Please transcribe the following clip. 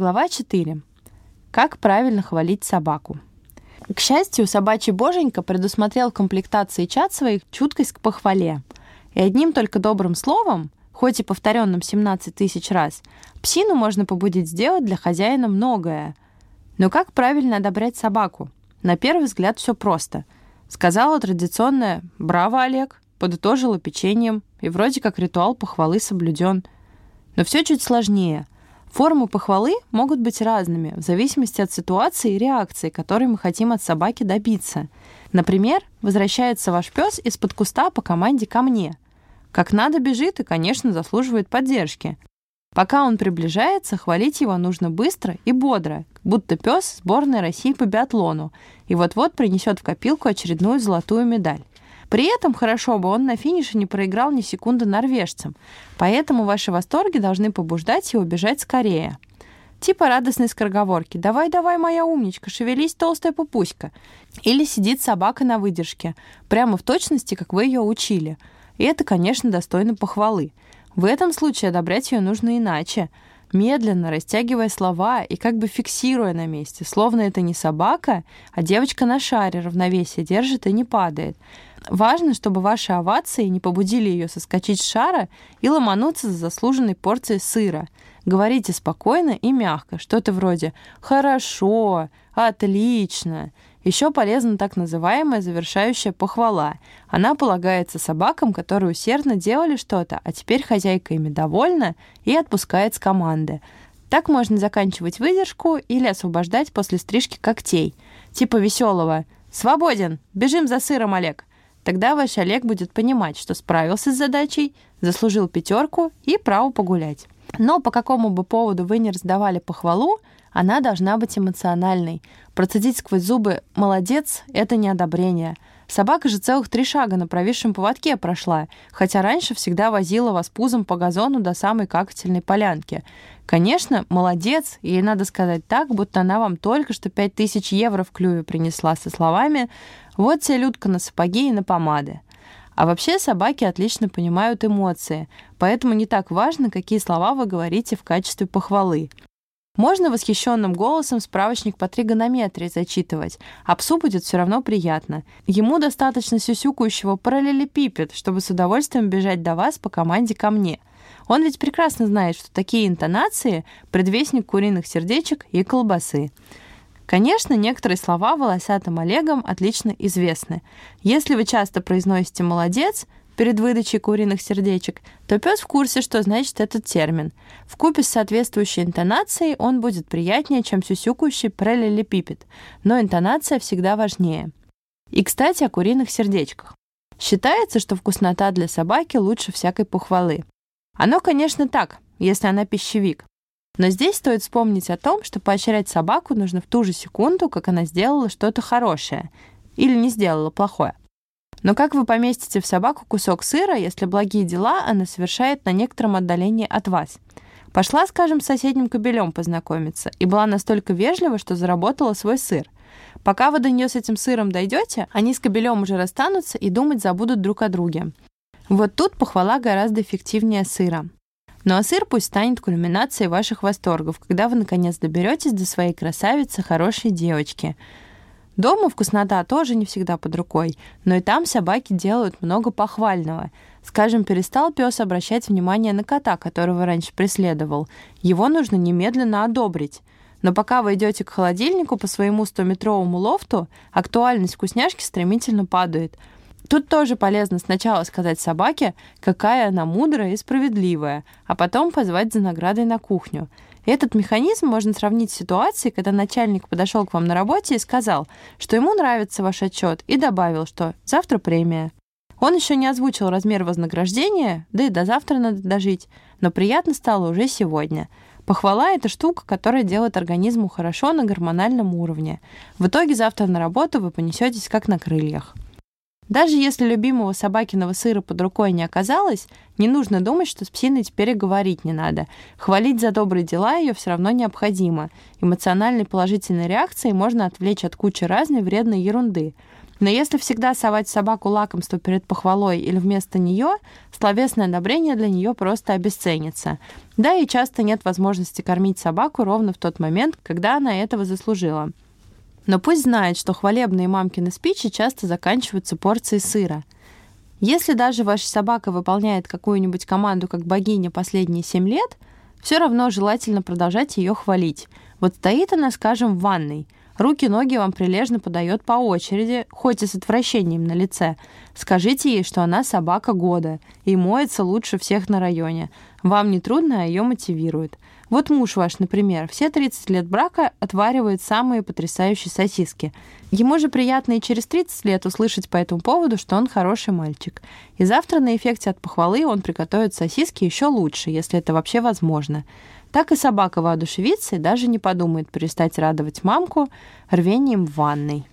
Глава 4. Как правильно хвалить собаку. К счастью, собачий боженька предусмотрел в комплектации чат своих чуткость к похвале. И одним только добрым словом, хоть и повторенным 17 тысяч раз, псину можно побудить сделать для хозяина многое. Но как правильно одобрять собаку? На первый взгляд все просто. Сказала традиционное «Браво, Олег!», подытожила печеньем, и вроде как ритуал похвалы соблюден. Но все чуть сложнее — Формы похвалы могут быть разными в зависимости от ситуации и реакции, которой мы хотим от собаки добиться. Например, возвращается ваш пес из-под куста по команде ко мне. Как надо бежит и, конечно, заслуживает поддержки. Пока он приближается, хвалить его нужно быстро и бодро, будто пес сборной России по биатлону, и вот-вот принесет в копилку очередную золотую медаль. При этом хорошо бы он на финише не проиграл ни секунды норвежцам, поэтому ваши восторги должны побуждать его бежать скорее. Типа радостной скороговорки «Давай-давай, моя умничка, шевелись, толстая пупуська». Или сидит собака на выдержке, прямо в точности, как вы ее учили. И это, конечно, достойно похвалы. В этом случае одобрять ее нужно иначе – медленно растягивая слова и как бы фиксируя на месте, словно это не собака, а девочка на шаре равновесие держит и не падает. Важно, чтобы ваши овации не побудили ее соскочить с шара и ломануться за заслуженной порцией сыра. Говорите спокойно и мягко, что-то вроде «хорошо», «отлично». Еще полезна так называемая завершающая похвала. Она полагается собакам, которые усердно делали что-то, а теперь хозяйка ими довольна и отпускает с команды. Так можно заканчивать выдержку или освобождать после стрижки когтей. Типа веселого «Свободен! Бежим за сыром, Олег!» Тогда ваш Олег будет понимать, что справился с задачей, заслужил пятерку и право погулять. Но по какому бы поводу вы не раздавали похвалу, она должна быть эмоциональной. Процедить сквозь зубы «молодец» — это не одобрение. Собака же целых три шага на провисшем поводке прошла, хотя раньше всегда возила вас пузом по газону до самой какательной полянки. Конечно, молодец, ей надо сказать так, будто она вам только что 5000 евро в клюве принесла со словами «Вот тебе, Людка, на сапоги и на помады». А вообще собаки отлично понимают эмоции, поэтому не так важно, какие слова вы говорите в качестве похвалы. Можно восхищенным голосом справочник по тригонометрии зачитывать, а псу будет все равно приятно. Ему достаточно сюсюкающего параллелепипед, чтобы с удовольствием бежать до вас по команде ко мне. Он ведь прекрасно знает, что такие интонации — предвестник куриных сердечек и колбасы. Конечно, некоторые слова волосатым Олегом отлично известны. Если вы часто произносите «молодец», перед выдачей куриных сердечек, то пес в курсе, что значит этот термин. В купе с соответствующей интонацией он будет приятнее, чем сюсюкающий параллелепипед, но интонация всегда важнее. И, кстати, о куриных сердечках. Считается, что вкуснота для собаки лучше всякой похвалы. Оно, конечно, так, если она пищевик. Но здесь стоит вспомнить о том, что поощрять собаку нужно в ту же секунду, как она сделала что-то хорошее или не сделала плохое. Но как вы поместите в собаку кусок сыра, если благие дела она совершает на некотором отдалении от вас? Пошла, скажем, с соседним кобелем познакомиться и была настолько вежлива, что заработала свой сыр. Пока вы до нее с этим сыром дойдете, они с кобелем уже расстанутся и думать забудут друг о друге. Вот тут похвала гораздо эффективнее сыра. Ну а сыр пусть станет кульминацией ваших восторгов, когда вы наконец доберетесь до своей красавицы, хорошей девочки. Дома вкуснота тоже не всегда под рукой, но и там собаки делают много похвального. Скажем, перестал пес обращать внимание на кота, которого раньше преследовал. Его нужно немедленно одобрить. Но пока вы идете к холодильнику по своему 100-метровому лофту, актуальность вкусняшки стремительно падает – Тут тоже полезно сначала сказать собаке, какая она мудрая и справедливая, а потом позвать за наградой на кухню. Этот механизм можно сравнить с ситуацией, когда начальник подошел к вам на работе и сказал, что ему нравится ваш отчет, и добавил, что завтра премия. Он еще не озвучил размер вознаграждения, да и до завтра надо дожить, но приятно стало уже сегодня. Похвала — это штука, которая делает организму хорошо на гормональном уровне. В итоге завтра на работу вы понесетесь как на крыльях. Даже если любимого собакиного сыра под рукой не оказалось, не нужно думать, что с псиной теперь и говорить не надо. Хвалить за добрые дела ее все равно необходимо. Эмоциональной положительной реакцией можно отвлечь от кучи разной вредной ерунды. Но если всегда совать собаку лакомство перед похвалой или вместо нее, словесное одобрение для нее просто обесценится. Да, и часто нет возможности кормить собаку ровно в тот момент, когда она этого заслужила. Но пусть знает, что хвалебные мамкины спичи часто заканчиваются порцией сыра. Если даже ваша собака выполняет какую-нибудь команду как богиня последние 7 лет, все равно желательно продолжать ее хвалить. Вот стоит она, скажем, в ванной – Руки-ноги вам прилежно подает по очереди, хоть и с отвращением на лице. Скажите ей, что она собака года и моется лучше всех на районе. Вам не трудно, а ее мотивирует. Вот муж ваш, например, все 30 лет брака отваривает самые потрясающие сосиски. Ему же приятно и через 30 лет услышать по этому поводу, что он хороший мальчик. И завтра на эффекте от похвалы он приготовит сосиски еще лучше, если это вообще возможно так и собака воодушевится и даже не подумает перестать радовать мамку рвением в ванной.